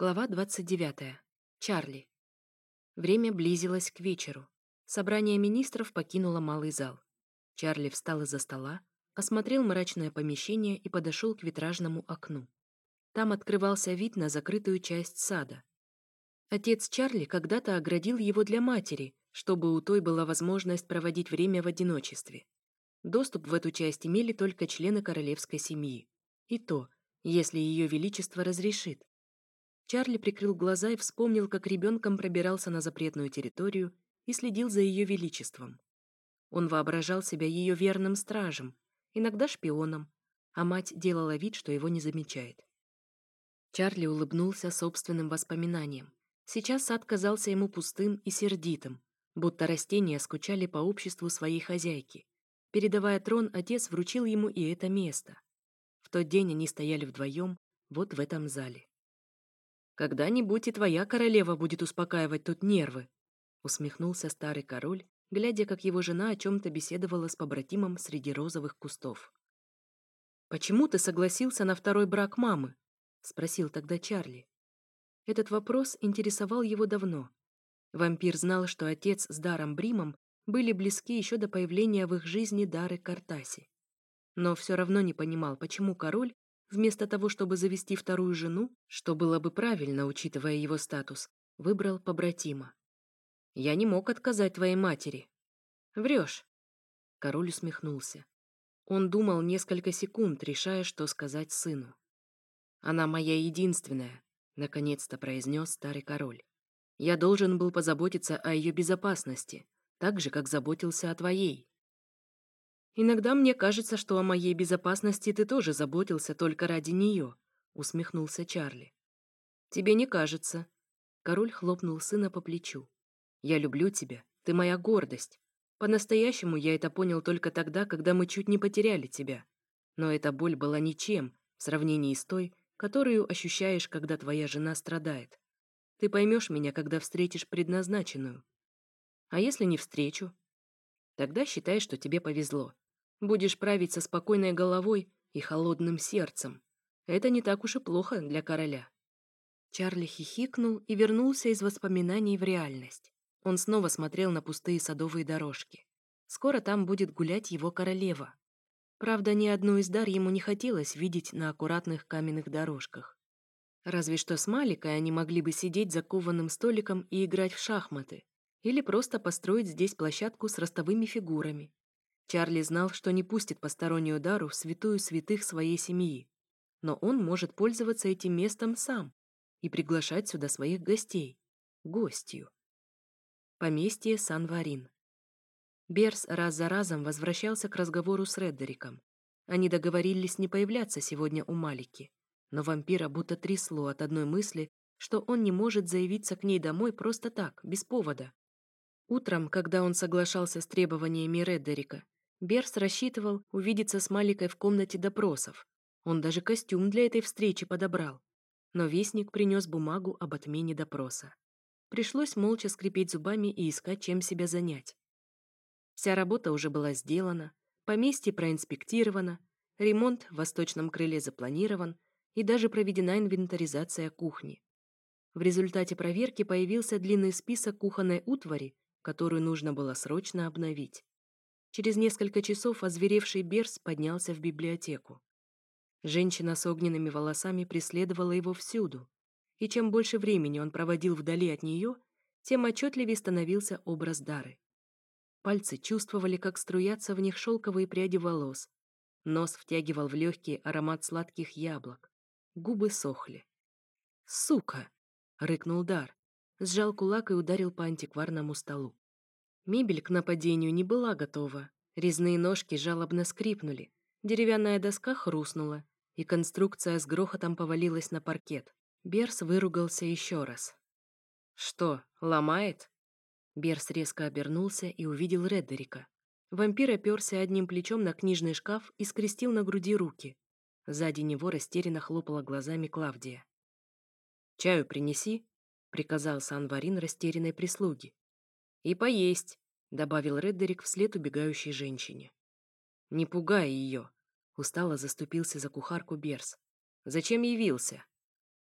Глава 29. Чарли. Время близилось к вечеру. Собрание министров покинуло малый зал. Чарли встал из-за стола, осмотрел мрачное помещение и подошел к витражному окну. Там открывался вид на закрытую часть сада. Отец Чарли когда-то оградил его для матери, чтобы у той была возможность проводить время в одиночестве. Доступ в эту часть имели только члены королевской семьи. И то, если ее величество разрешит. Чарли прикрыл глаза и вспомнил, как ребенком пробирался на запретную территорию и следил за ее величеством. Он воображал себя ее верным стражем, иногда шпионом, а мать делала вид, что его не замечает. Чарли улыбнулся собственным воспоминаниям. Сейчас сад казался ему пустым и сердитым, будто растения скучали по обществу своей хозяйки. Передавая трон, отец вручил ему и это место. В тот день они стояли вдвоем, вот в этом зале. «Когда-нибудь и твоя королева будет успокаивать тут нервы», усмехнулся старый король, глядя, как его жена о чем-то беседовала с побратимом среди розовых кустов. «Почему ты согласился на второй брак мамы?» спросил тогда Чарли. Этот вопрос интересовал его давно. Вампир знал, что отец с Даром Бримом были близки еще до появления в их жизни Дары Картаси но все равно не понимал, почему король, вместо того, чтобы завести вторую жену, что было бы правильно, учитывая его статус, выбрал побратима. «Я не мог отказать твоей матери». «Врешь». Король усмехнулся. Он думал несколько секунд, решая, что сказать сыну. «Она моя единственная», — наконец-то произнес старый король. «Я должен был позаботиться о ее безопасности, так же, как заботился о твоей». «Иногда мне кажется, что о моей безопасности ты тоже заботился только ради нее», — усмехнулся Чарли. «Тебе не кажется». Король хлопнул сына по плечу. «Я люблю тебя. Ты моя гордость. По-настоящему я это понял только тогда, когда мы чуть не потеряли тебя. Но эта боль была ничем в сравнении с той, которую ощущаешь, когда твоя жена страдает. Ты поймешь меня, когда встретишь предназначенную. А если не встречу? Тогда считай, что тебе повезло. Будешь править со спокойной головой и холодным сердцем. Это не так уж и плохо для короля». Чарли хихикнул и вернулся из воспоминаний в реальность. Он снова смотрел на пустые садовые дорожки. Скоро там будет гулять его королева. Правда, ни одну из дар ему не хотелось видеть на аккуратных каменных дорожках. Разве что с Маликой они могли бы сидеть за кованым столиком и играть в шахматы, или просто построить здесь площадку с ростовыми фигурами, Чарли знал, что не пустит постороннюю дару в святую святых своей семьи, но он может пользоваться этим местом сам и приглашать сюда своих гостей, гостью. Поместье Сан-Варин. Берс раз за разом возвращался к разговору с Реддериком. Они договорились не появляться сегодня у Малики, но вампира будто трясло от одной мысли, что он не может заявиться к ней домой просто так, без повода. Утром, когда он соглашался с требованиями Реддерика, Берс рассчитывал увидеться с Маликой в комнате допросов. Он даже костюм для этой встречи подобрал. Но вестник принес бумагу об отмене допроса. Пришлось молча скрипеть зубами и искать, чем себя занять. Вся работа уже была сделана, поместье проинспектировано, ремонт в восточном крыле запланирован и даже проведена инвентаризация кухни. В результате проверки появился длинный список кухонной утвари, которую нужно было срочно обновить. Через несколько часов озверевший Берс поднялся в библиотеку. Женщина с огненными волосами преследовала его всюду, и чем больше времени он проводил вдали от нее, тем отчетливее становился образ Дары. Пальцы чувствовали, как струятся в них шелковые пряди волос. Нос втягивал в легкий аромат сладких яблок. Губы сохли. «Сука!» — рыкнул Дар. Сжал кулак и ударил по антикварному столу. Мебель к нападению не была готова. Резные ножки жалобно скрипнули, деревянная доска хрустнула, и конструкция с грохотом повалилась на паркет. Берс выругался еще раз. «Что, ломает?» Берс резко обернулся и увидел Реддерика. Вампир оперся одним плечом на книжный шкаф и скрестил на груди руки. Сзади него растерянно хлопала глазами Клавдия. «Чаю принеси», — приказал Санварин растерянной прислуги. «И поесть», — добавил Реддерик вслед убегающей женщине. «Не пугай ее», — устало заступился за кухарку Берс. «Зачем явился?»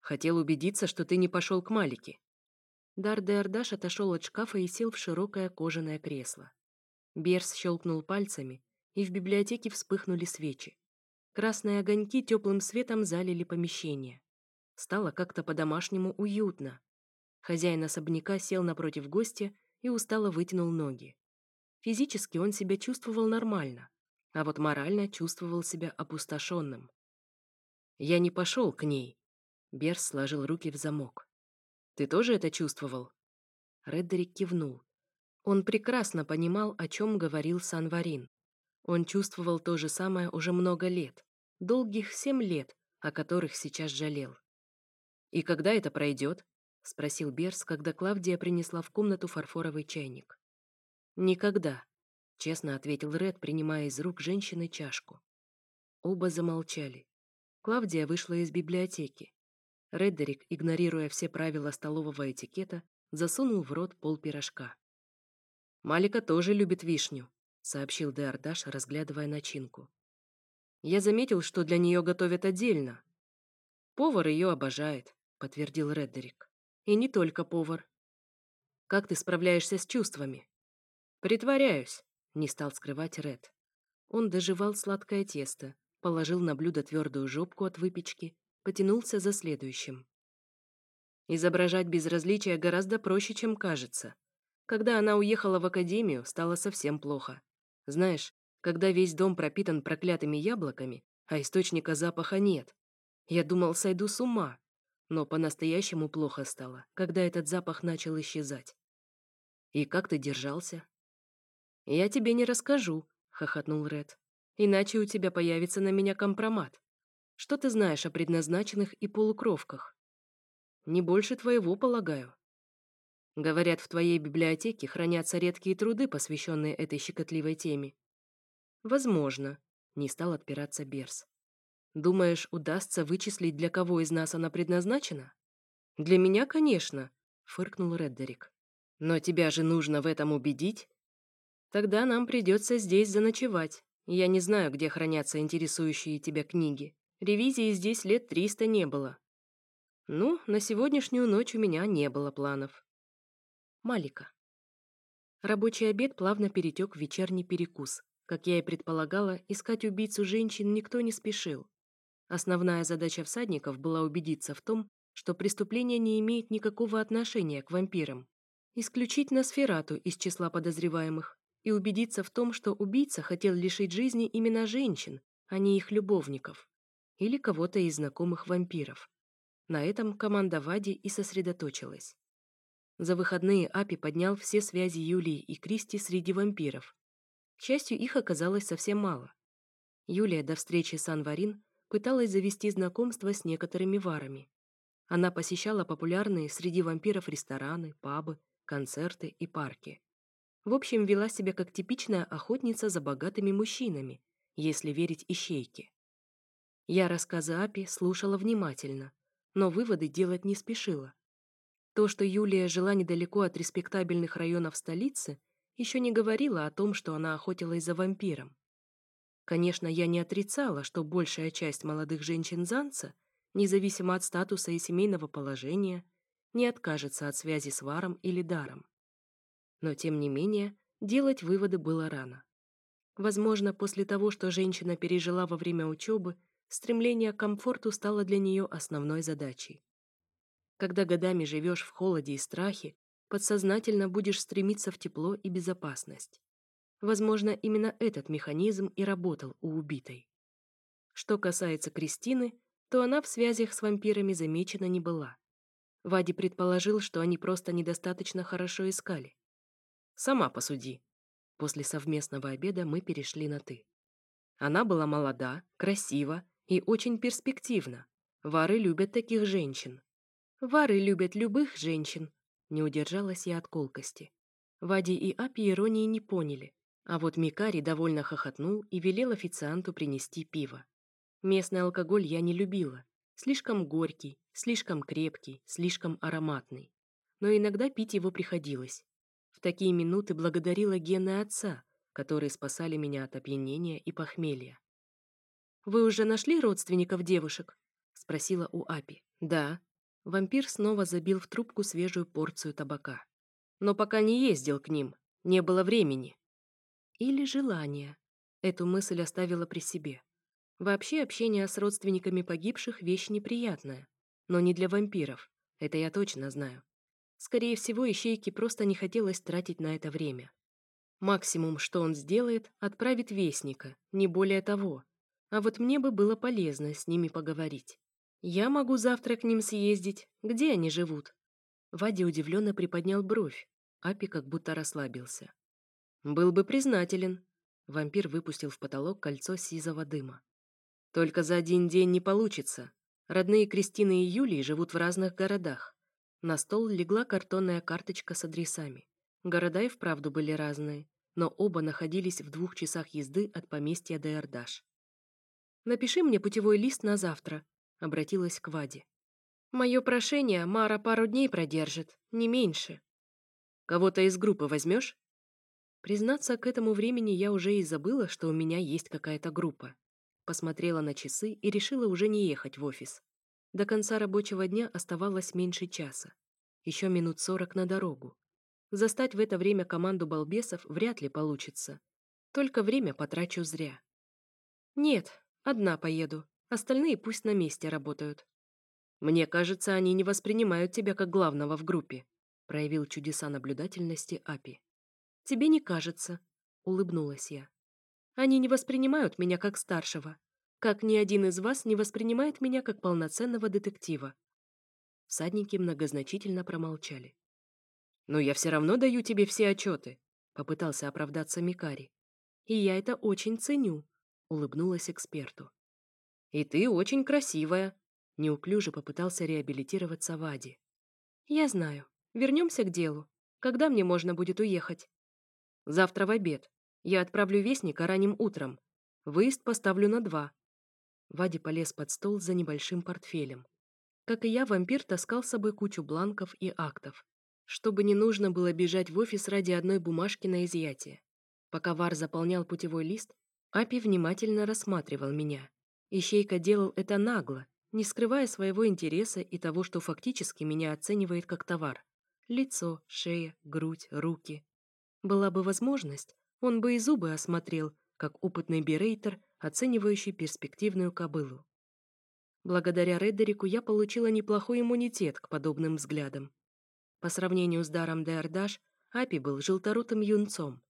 Хотел убедиться, что ты не пошел к Малике. Дар де Ардаш отошел от шкафа и сел в широкое кожаное кресло. Берс щелкнул пальцами, и в библиотеке вспыхнули свечи. Красные огоньки теплым светом залили помещение. Стало как-то по-домашнему уютно. Хозяин особняка сел напротив гостя и устало вытянул ноги. Физически он себя чувствовал нормально, а вот морально чувствовал себя опустошенным. «Я не пошел к ней», — Берс сложил руки в замок. «Ты тоже это чувствовал?» Реддерик кивнул. Он прекрасно понимал, о чем говорил Санварин. Он чувствовал то же самое уже много лет, долгих семь лет, о которых сейчас жалел. «И когда это пройдет?» — спросил Берс, когда Клавдия принесла в комнату фарфоровый чайник. «Никогда», — честно ответил Ред, принимая из рук женщины чашку. Оба замолчали. Клавдия вышла из библиотеки. Реддерик, игнорируя все правила столового этикета, засунул в рот пол пирожка. «Малика тоже любит вишню», сообщил Деордаш, разглядывая начинку. Я заметил, что для нее готовят отдельно. Повар ее обожает, подтвердил Реддерик. И не только повар. Как ты справляешься с чувствами? Притворяюсь, не стал скрывать Ред. Он доживал сладкое тесто, положил на блюдо твердую жопку от выпечки, потянулся за следующим. Изображать безразличие гораздо проще, чем кажется. Когда она уехала в академию, стало совсем плохо. Знаешь, когда весь дом пропитан проклятыми яблоками, а источника запаха нет. Я думал, сойду с ума. Но по-настоящему плохо стало, когда этот запах начал исчезать. И как ты держался? Я тебе не расскажу, хохотнул Ред. Иначе у тебя появится на меня компромат. Что ты знаешь о предназначенных и полукровках? Не больше твоего, полагаю. Говорят, в твоей библиотеке хранятся редкие труды, посвященные этой щекотливой теме. Возможно, не стал отпираться Берс. Думаешь, удастся вычислить, для кого из нас она предназначена? Для меня, конечно, фыркнул Реддерик. Но тебя же нужно в этом убедить. Тогда нам придется здесь заночевать. Я не знаю, где хранятся интересующие тебя книги. Ревизии здесь лет триста не было. Ну, на сегодняшнюю ночь у меня не было планов. Малика. Рабочий обед плавно перетек в вечерний перекус. Как я и предполагала, искать убийцу женщин никто не спешил. Основная задача всадников была убедиться в том, что преступление не имеет никакого отношения к вампирам. Исключить Носферату из числа подозреваемых и убедиться в том, что убийца хотел лишить жизни именно женщин, а не их любовников. Или кого-то из знакомых вампиров. На этом команда Вади и сосредоточилась. За выходные Апи поднял все связи Юлии и Кристи среди вампиров. К счастью, их оказалось совсем мало. Юлия до встречи с Анварин пыталась завести знакомство с некоторыми варами. Она посещала популярные среди вампиров рестораны, пабы, концерты и парки. В общем, вела себя как типичная охотница за богатыми мужчинами, если верить ищейке. Я рассказы Апи слушала внимательно, но выводы делать не спешила. То, что Юлия жила недалеко от респектабельных районов столицы, еще не говорило о том, что она охотилась за вампиром. Конечно, я не отрицала, что большая часть молодых женщин Занца, независимо от статуса и семейного положения, не откажется от связи с Варом или Даром. Но, тем не менее, делать выводы было рано. Возможно, после того, что женщина пережила во время учебы, стремление к комфорту стало для нее основной задачей. Когда годами живешь в холоде и страхе, подсознательно будешь стремиться в тепло и безопасность. Возможно, именно этот механизм и работал у убитой. Что касается Кристины, то она в связях с вампирами замечена не была. Вади предположил, что они просто недостаточно хорошо искали. «Сама посуди». После совместного обеда мы перешли на «ты». Она была молода, красива и очень перспективна. Вары любят таких женщин. Вары любят любых женщин. Не удержалась я от колкости. Вади и Апи иронии не поняли, а вот Микари довольно хохотнул и велел официанту принести пиво. Местный алкоголь я не любила. Слишком горький, слишком крепкий, слишком ароматный. Но иногда пить его приходилось. В такие минуты благодарила гены отца, которые спасали меня от опьянения и похмелья. «Вы уже нашли родственников девушек?» — спросила у Апи. «Да», Вампир снова забил в трубку свежую порцию табака. Но пока не ездил к ним, не было времени. Или желания. Эту мысль оставила при себе. Вообще общение с родственниками погибших – вещь неприятная. Но не для вампиров. Это я точно знаю. Скорее всего, ищейке просто не хотелось тратить на это время. Максимум, что он сделает, отправит вестника, не более того. А вот мне бы было полезно с ними поговорить. Я могу завтра к ним съездить. Где они живут? Вадя удивленно приподнял бровь. Апи как будто расслабился. Был бы признателен. Вампир выпустил в потолок кольцо сизого дыма. Только за один день не получится. Родные Кристины и Юлии живут в разных городах. На стол легла картонная карточка с адресами. Города и вправду были разные, но оба находились в двух часах езды от поместья Деордаш. «Напиши мне путевой лист на завтра», — обратилась к Ваде. «Мое прошение Мара пару дней продержит, не меньше». «Кого-то из группы возьмешь?» Признаться, к этому времени я уже и забыла, что у меня есть какая-то группа. Посмотрела на часы и решила уже не ехать в офис. До конца рабочего дня оставалось меньше часа. Еще минут сорок на дорогу. Застать в это время команду балбесов вряд ли получится. Только время потрачу зря. Нет, одна поеду. Остальные пусть на месте работают. Мне кажется, они не воспринимают тебя как главного в группе, проявил чудеса наблюдательности Апи. Тебе не кажется, улыбнулась я. Они не воспринимают меня как старшего, как ни один из вас не воспринимает меня как полноценного детектива. Всадники многозначительно промолчали. «Но я все равно даю тебе все отчеты», — попытался оправдаться Микари. «И я это очень ценю», — улыбнулась эксперту. «И ты очень красивая», — неуклюже попытался реабилитироваться Вади. «Я знаю. Вернемся к делу. Когда мне можно будет уехать?» «Завтра в обед. Я отправлю вестника ранним утром. Выезд поставлю на два». Вади полез под стол за небольшим портфелем. Как и я, вампир таскал с собой кучу бланков и актов, чтобы не нужно было бежать в офис ради одной бумажки на изъятие. Пока Вар заполнял путевой лист, Апи внимательно рассматривал меня. Ищейка делал это нагло, не скрывая своего интереса и того, что фактически меня оценивает как товар. Лицо, шея, грудь, руки. Была бы возможность, он бы и зубы осмотрел, как опытный берейтер, оценивающий перспективную кобылу. Благодаря Редерику я получила неплохой иммунитет к подобным взглядам. По сравнению с даром Деордаш, Апи был желторотым юнцом.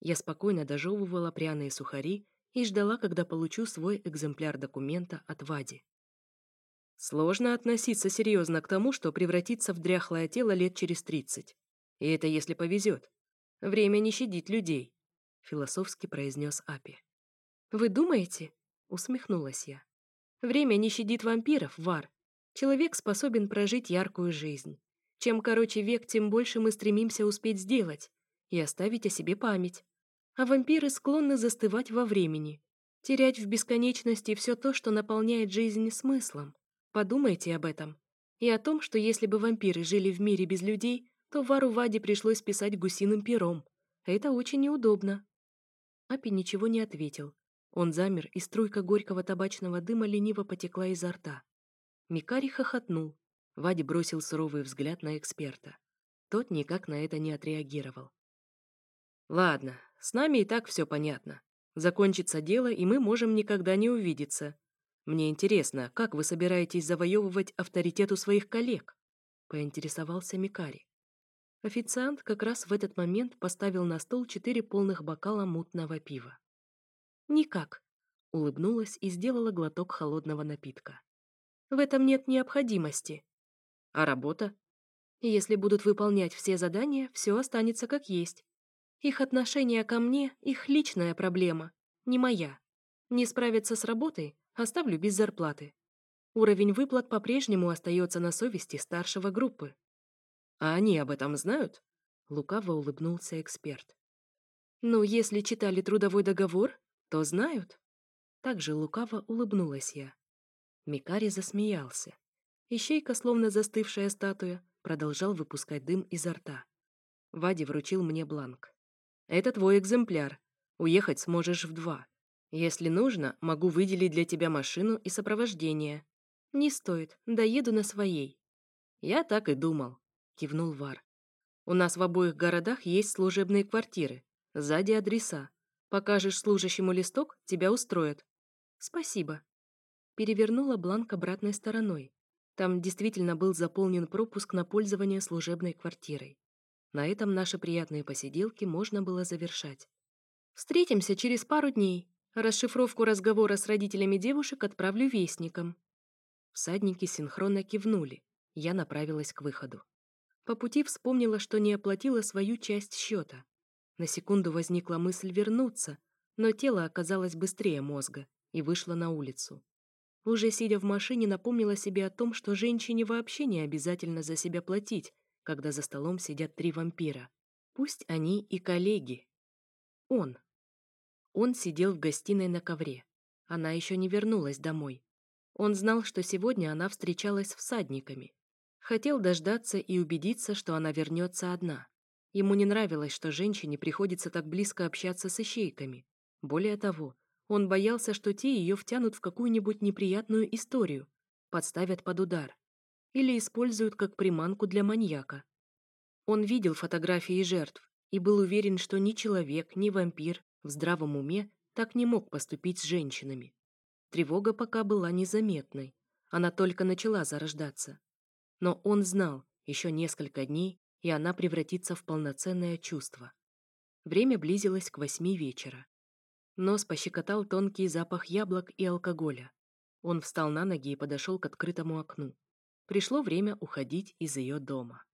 Я спокойно дожевывала пряные сухари и ждала, когда получу свой экземпляр документа от Вади. Сложно относиться серьезно к тому, что превратится в дряхлое тело лет через тридцать. И это если повезет. Время не щадит людей философски произнес Апи. «Вы думаете?» — усмехнулась я. «Время не щадит вампиров, Вар. Человек способен прожить яркую жизнь. Чем короче век, тем больше мы стремимся успеть сделать и оставить о себе память. А вампиры склонны застывать во времени, терять в бесконечности все то, что наполняет жизнь смыслом. Подумайте об этом. И о том, что если бы вампиры жили в мире без людей, то Вару Ваде пришлось писать гусиным пером. Это очень неудобно. Апи ничего не ответил. Он замер, и струйка горького табачного дыма лениво потекла изо рта. Микари хохотнул. Вади бросил суровый взгляд на эксперта. Тот никак на это не отреагировал. «Ладно, с нами и так все понятно. Закончится дело, и мы можем никогда не увидеться. Мне интересно, как вы собираетесь завоевывать авторитет у своих коллег?» — поинтересовался Микари. Официант как раз в этот момент поставил на стол четыре полных бокала мутного пива. «Никак», — улыбнулась и сделала глоток холодного напитка. «В этом нет необходимости. А работа? Если будут выполнять все задания, все останется как есть. Их отношение ко мне — их личная проблема, не моя. Не справиться с работой — оставлю без зарплаты. Уровень выплат по-прежнему остается на совести старшего группы. А они об этом знают? Лукаво улыбнулся эксперт. Ну, если читали трудовой договор, то знают. Также лукаво улыбнулась я. Микари засмеялся. Ищейка, словно застывшая статуя, продолжал выпускать дым изо рта. Вади вручил мне бланк. «Это твой экземпляр. Уехать сможешь в два. Если нужно, могу выделить для тебя машину и сопровождение. Не стоит, доеду на своей. «Я так и думал», — кивнул Вар. «У нас в обоих городах есть служебные квартиры. Сзади адреса. Покажешь служащему листок, тебя устроят». «Спасибо». Перевернула бланк обратной стороной. Там действительно был заполнен пропуск на пользование служебной квартирой. На этом наши приятные посиделки можно было завершать. «Встретимся через пару дней. Расшифровку разговора с родителями девушек отправлю вестником». Всадники синхронно кивнули. Я направилась к выходу. По пути вспомнила, что не оплатила свою часть счета. На секунду возникла мысль вернуться, но тело оказалось быстрее мозга и вышло на улицу. Уже сидя в машине, напомнила себе о том, что женщине вообще не обязательно за себя платить, когда за столом сидят три вампира. Пусть они и коллеги. Он. Он сидел в гостиной на ковре. Она еще не вернулась домой. Он знал, что сегодня она встречалась с всадниками. Хотел дождаться и убедиться, что она вернется одна. Ему не нравилось, что женщине приходится так близко общаться с ищейками. Более того, он боялся, что те ее втянут в какую-нибудь неприятную историю, подставят под удар или используют как приманку для маньяка. Он видел фотографии жертв и был уверен, что ни человек, ни вампир в здравом уме так не мог поступить с женщинами. Тревога пока была незаметной, она только начала зарождаться. Но он знал, еще несколько дней, и она превратится в полноценное чувство. Время близилось к восьми вечера. Нос пощекотал тонкий запах яблок и алкоголя. Он встал на ноги и подошел к открытому окну. Пришло время уходить из ее дома.